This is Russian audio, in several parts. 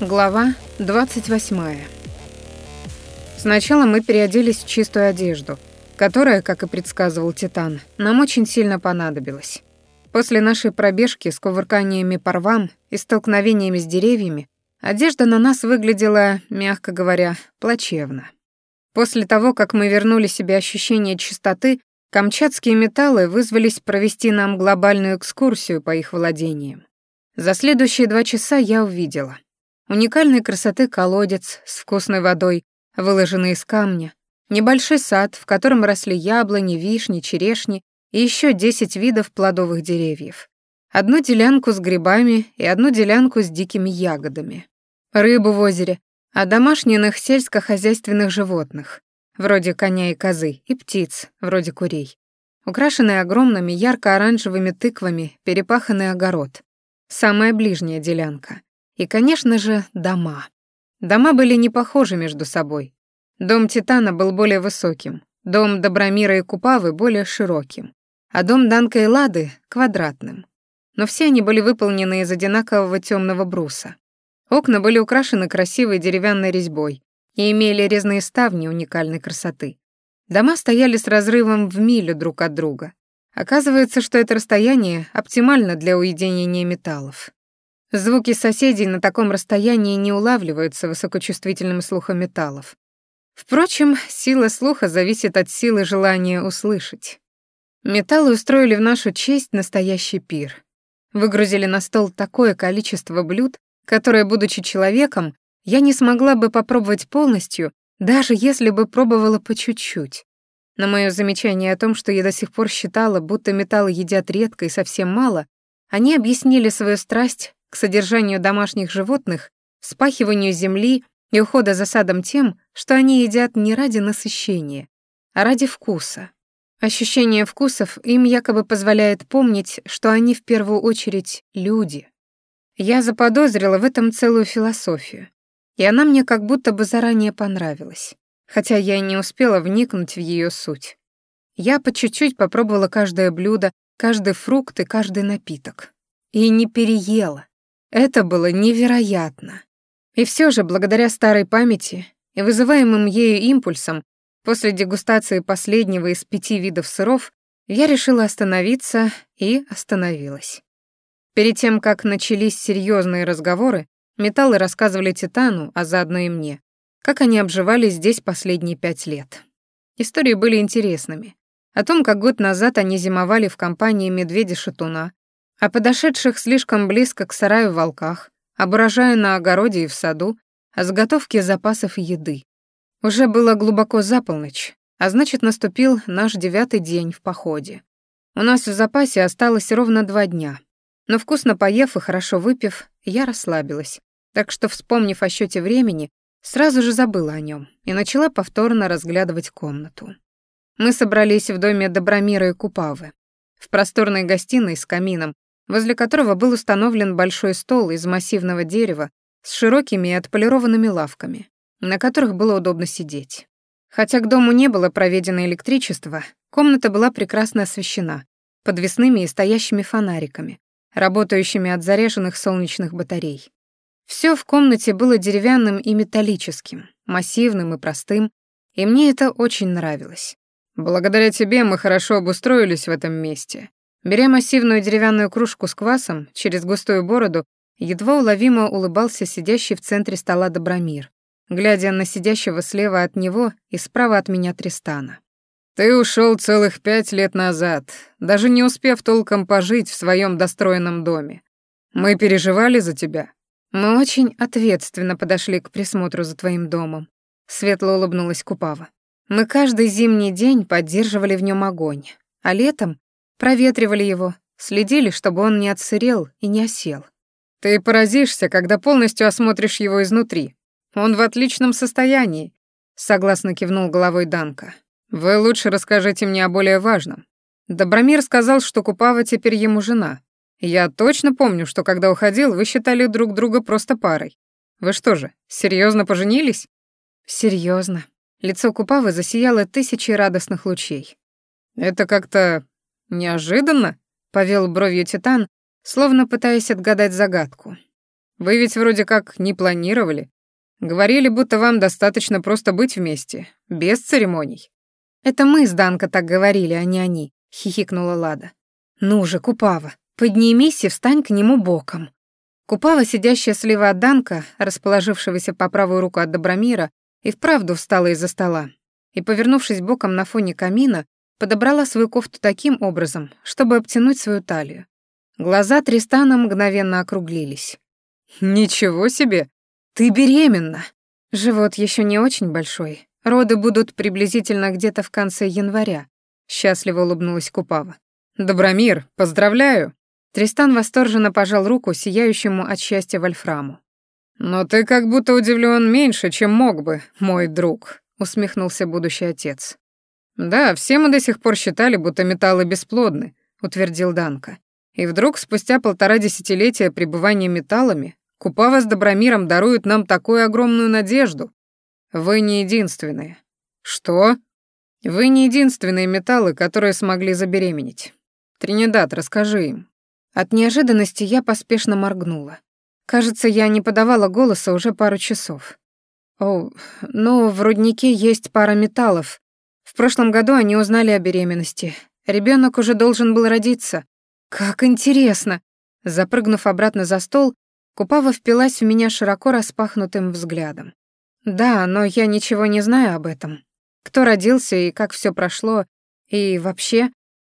Глава 28. Сначала мы переоделись в чистую одежду, которая, как и предсказывал Титан, нам очень сильно понадобилась. После нашей пробежки с кувырканиями по рвам и столкновениями с деревьями одежда на нас выглядела, мягко говоря, плачевно. После того, как мы вернули себе ощущение чистоты, камчатские металлы вызвались провести нам глобальную экскурсию по их владениям. За следующие два часа я увидела — уникальной красоты колодец с вкусной водой, выложенный из камня, небольшой сад, в котором росли яблони, вишни, черешни и еще 10 видов плодовых деревьев, одну делянку с грибами и одну делянку с дикими ягодами, рыбу в озере, а домашних сельскохозяйственных животных, вроде коня и козы, и птиц, вроде курей, украшенный огромными ярко-оранжевыми тыквами перепаханный огород, самая ближняя делянка — И, конечно же, дома. Дома были не похожи между собой. Дом Титана был более высоким, дом Добромира и Купавы более широким, а дом Данка и Лады — квадратным. Но все они были выполнены из одинакового темного бруса. Окна были украшены красивой деревянной резьбой и имели резные ставни уникальной красоты. Дома стояли с разрывом в милю друг от друга. Оказывается, что это расстояние оптимально для уединения металлов. Звуки соседей на таком расстоянии не улавливаются высокочувствительным слухом металлов. Впрочем, сила слуха зависит от силы желания услышать. Металлы устроили в нашу честь настоящий пир. Выгрузили на стол такое количество блюд, которое, будучи человеком, я не смогла бы попробовать полностью, даже если бы пробовала по чуть-чуть. На мое замечание о том, что я до сих пор считала, будто металлы едят редко и совсем мало, они объяснили свою страсть к содержанию домашних животных, спахиванию земли и ухода за садом тем, что они едят не ради насыщения, а ради вкуса. Ощущение вкусов им якобы позволяет помнить, что они в первую очередь люди. Я заподозрила в этом целую философию, и она мне как будто бы заранее понравилась, хотя я и не успела вникнуть в ее суть. Я по чуть-чуть попробовала каждое блюдо, каждый фрукт и каждый напиток. И не переела. Это было невероятно. И все же, благодаря старой памяти и вызываемым ею импульсам, после дегустации последнего из пяти видов сыров, я решила остановиться и остановилась. Перед тем, как начались серьезные разговоры, металлы рассказывали Титану, а заодно и мне, как они обживались здесь последние пять лет. Истории были интересными. О том, как год назад они зимовали в компании медведя-шатуна, о подошедших слишком близко к сараю волках, ображая на огороде и в саду, о заготовке запасов еды. Уже было глубоко за полночь, а значит, наступил наш девятый день в походе. У нас в запасе осталось ровно два дня. Но вкусно поев и хорошо выпив, я расслабилась. Так что, вспомнив о счете времени, сразу же забыла о нем и начала повторно разглядывать комнату. Мы собрались в доме Добромира и Купавы. В просторной гостиной с камином, возле которого был установлен большой стол из массивного дерева с широкими и отполированными лавками, на которых было удобно сидеть. Хотя к дому не было проведено электричество, комната была прекрасно освещена подвесными и стоящими фонариками, работающими от заряженных солнечных батарей. Все в комнате было деревянным и металлическим, массивным и простым, и мне это очень нравилось. «Благодаря тебе мы хорошо обустроились в этом месте», Беря массивную деревянную кружку с квасом через густую бороду, едва уловимо улыбался сидящий в центре стола Добромир, глядя на сидящего слева от него и справа от меня Тристана. «Ты ушел целых пять лет назад, даже не успев толком пожить в своем достроенном доме. Мы переживали за тебя». «Мы очень ответственно подошли к присмотру за твоим домом», — светло улыбнулась Купава. «Мы каждый зимний день поддерживали в нем огонь, а летом Проветривали его, следили, чтобы он не отсырел и не осел. «Ты поразишься, когда полностью осмотришь его изнутри. Он в отличном состоянии», — согласно кивнул головой Данка. «Вы лучше расскажите мне о более важном. Добромир сказал, что Купава теперь ему жена. Я точно помню, что когда уходил, вы считали друг друга просто парой. Вы что же, серьезно поженились?» «Серьезно». Лицо Купавы засияло тысячей радостных лучей. «Это как-то «Неожиданно?» — повел бровью Титан, словно пытаясь отгадать загадку. «Вы ведь вроде как не планировали. Говорили, будто вам достаточно просто быть вместе, без церемоний». «Это мы с Данко так говорили, а не они», — хихикнула Лада. «Ну же, Купава, поднимись и встань к нему боком». Купава, сидящая слева от Данка, расположившегося по правую руку от Добромира, и вправду встала из-за стола и, повернувшись боком на фоне камина, подобрала свою кофту таким образом, чтобы обтянуть свою талию. Глаза Тристана мгновенно округлились. «Ничего себе! Ты беременна!» Живот еще не очень большой. Роды будут приблизительно где-то в конце января. Счастливо улыбнулась Купава. «Добромир, поздравляю!» Тристан восторженно пожал руку сияющему от счастья Вольфраму. «Но ты как будто удивлен меньше, чем мог бы, мой друг», — усмехнулся будущий отец. «Да, все мы до сих пор считали, будто металлы бесплодны», — утвердил Данка. И вдруг, спустя полтора десятилетия пребывания металлами, Купава с Добромиром даруют нам такую огромную надежду. Вы не единственные. Что? Вы не единственные металлы, которые смогли забеременеть. Тринидад, расскажи им. От неожиданности я поспешно моргнула. Кажется, я не подавала голоса уже пару часов. О, ну, в руднике есть пара металлов. В прошлом году они узнали о беременности. Ребенок уже должен был родиться. Как интересно! Запрыгнув обратно за стол, Купава впилась в меня широко распахнутым взглядом. Да, но я ничего не знаю об этом. Кто родился и как все прошло, и вообще,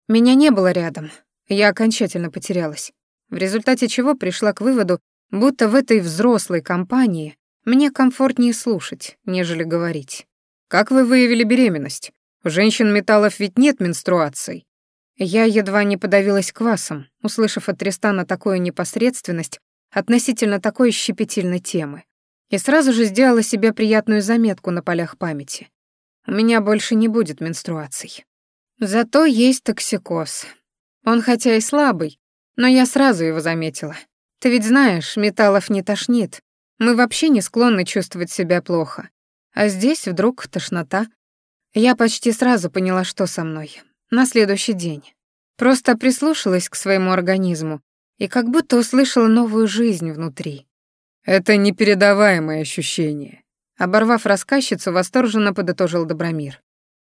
меня не было рядом. Я окончательно потерялась. В результате чего пришла к выводу, будто в этой взрослой компании мне комфортнее слушать, нежели говорить. «Как вы выявили беременность?» У Женщин металлов ведь нет менструаций. Я едва не подавилась квасом, услышав от Тристана такую непосредственность относительно такой щепетильной темы. И сразу же сделала себе приятную заметку на полях памяти. У меня больше не будет менструаций. Зато есть токсикоз. Он хотя и слабый, но я сразу его заметила. Ты ведь знаешь, металлов не тошнит. Мы вообще не склонны чувствовать себя плохо. А здесь вдруг тошнота. Я почти сразу поняла, что со мной. На следующий день. Просто прислушалась к своему организму и как будто услышала новую жизнь внутри. «Это непередаваемое ощущение», — оборвав рассказчицу, восторженно подытожил Добромир.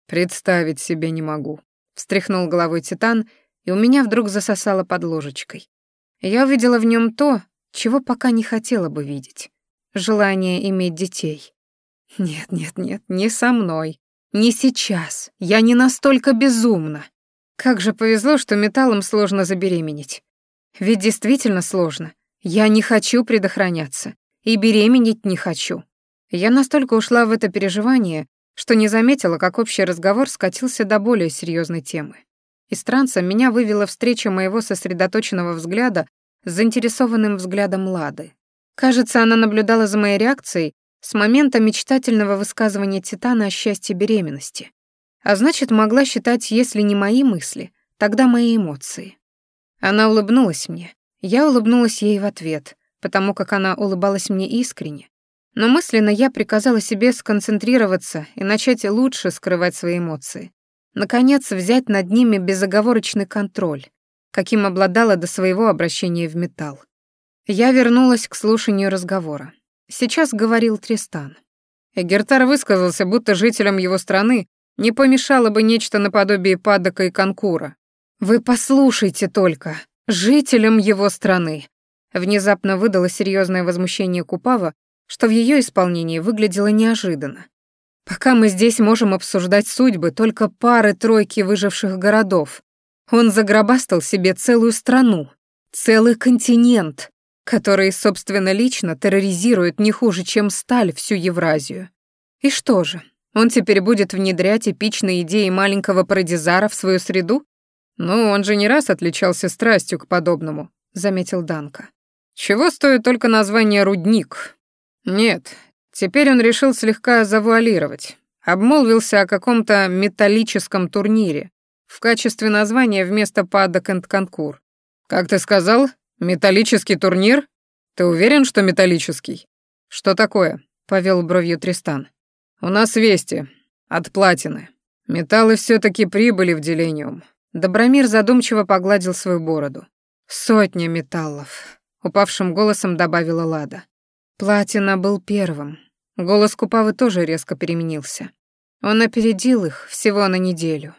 «Представить себе не могу», — встряхнул головой Титан, и у меня вдруг засосало под ложечкой. Я увидела в нем то, чего пока не хотела бы видеть. Желание иметь детей. Нет, нет, нет, не со мной. Не сейчас. Я не настолько безумна. Как же повезло, что металлом сложно забеременеть. Ведь действительно сложно. Я не хочу предохраняться. И беременеть не хочу. Я настолько ушла в это переживание, что не заметила, как общий разговор скатился до более серьезной темы. Из транса меня вывела встреча моего сосредоточенного взгляда с заинтересованным взглядом Лады. Кажется, она наблюдала за моей реакцией с момента мечтательного высказывания Титана о счастье беременности. А значит, могла считать, если не мои мысли, тогда мои эмоции. Она улыбнулась мне. Я улыбнулась ей в ответ, потому как она улыбалась мне искренне. Но мысленно я приказала себе сконцентрироваться и начать лучше скрывать свои эмоции. Наконец, взять над ними безоговорочный контроль, каким обладала до своего обращения в металл. Я вернулась к слушанию разговора. Сейчас говорил Тристан. Гертар высказался, будто жителям его страны не помешало бы нечто наподобие падока и конкура. «Вы послушайте только! Жителям его страны!» Внезапно выдало серьезное возмущение Купава, что в ее исполнении выглядело неожиданно. «Пока мы здесь можем обсуждать судьбы только пары-тройки выживших городов, он загробастал себе целую страну, целый континент, которые, собственно, лично терроризируют не хуже, чем сталь всю Евразию. И что же, он теперь будет внедрять эпичные идеи маленького парадизара в свою среду? Ну, он же не раз отличался страстью к подобному, заметил Данка. Чего стоит только название «рудник». Нет, теперь он решил слегка завуалировать. Обмолвился о каком-то металлическом турнире в качестве названия вместо «Падок энд Конкур». «Как ты сказал?» «Металлический турнир? Ты уверен, что металлический?» «Что такое?» — повел бровью Тристан. «У нас вести. От платины. Металлы все таки прибыли в Делениум». Добромир задумчиво погладил свою бороду. «Сотня металлов», — упавшим голосом добавила Лада. Платина был первым. Голос Купавы тоже резко переменился. Он опередил их всего на неделю.